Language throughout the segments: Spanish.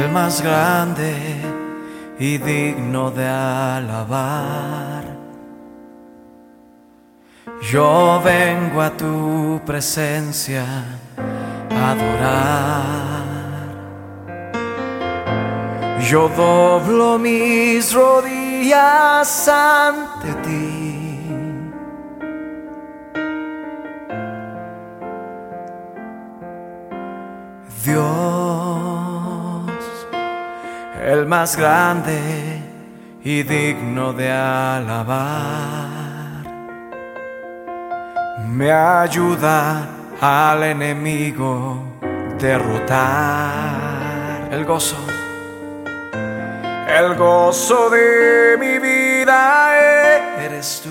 el más grande y digno de alabar. Yo vengo a tu presencia adorar. Yo doblo mis rodillas ante ti. Dios, el más grande y digno de alabar, me ayuda al enemigo derrotar el gozo. El gozo de mi vida eres tú.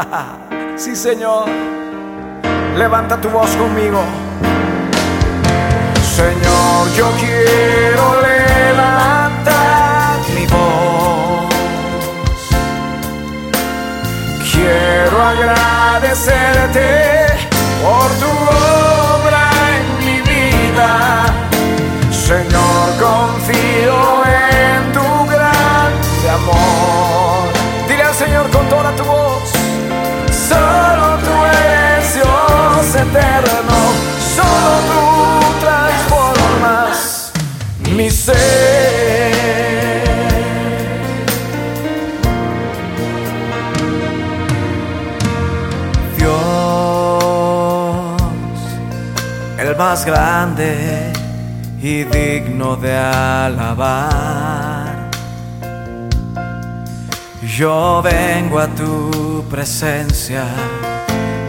sí, Señor. Levanta tu voz conmigo. Señor, yo quiero levantar mi voz. Quiero agradecerte por tu obra en mi vida. Señor, confío en tu grande amor. Dile al Señor con toda tu voz. Solo tú eres Dios eterno. Más grande y digno de alabar. Yo vengo a tu presencia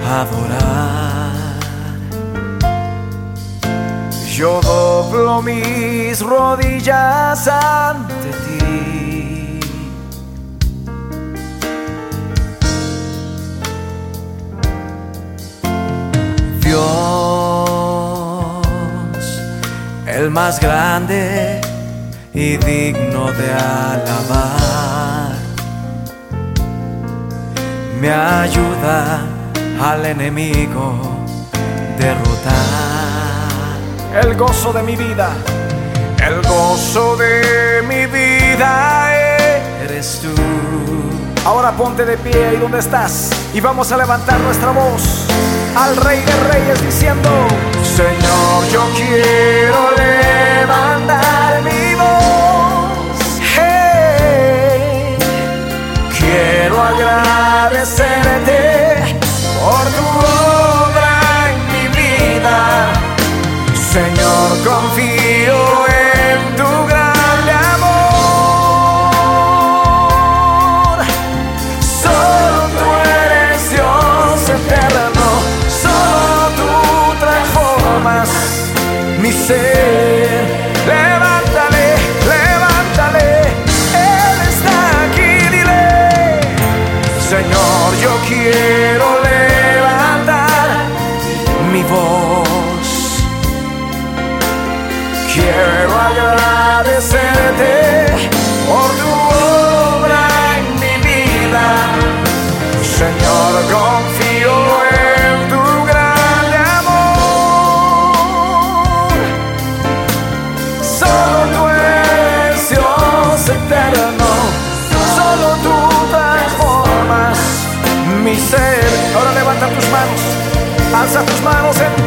a adorar. Yo doblo mis rodillas ante ti. Más grande y digno de alabar, me ayuda al enemigo derrotar. El gozo de mi vida, el gozo de mi vida eres tú. Ahora ponte de pie ahí donde estás y vamos a levantar nuestra voz al Rey de Reyes diciendo, Señor, yo quiero levantar mi ser. Ahora levanta tus manos. Alza tus manos en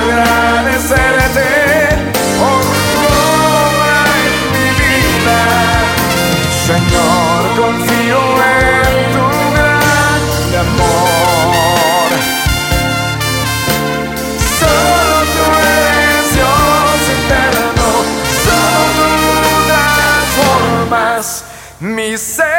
agradecerte oh, por toda mi vida. Señor, confío en tu gran amor. Solo tú eres Dios eterno, solo tú transformas mi ser.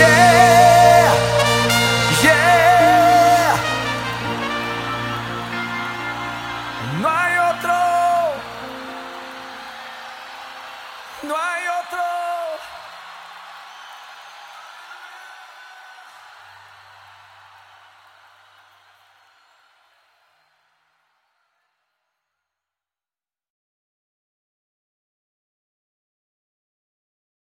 yeah.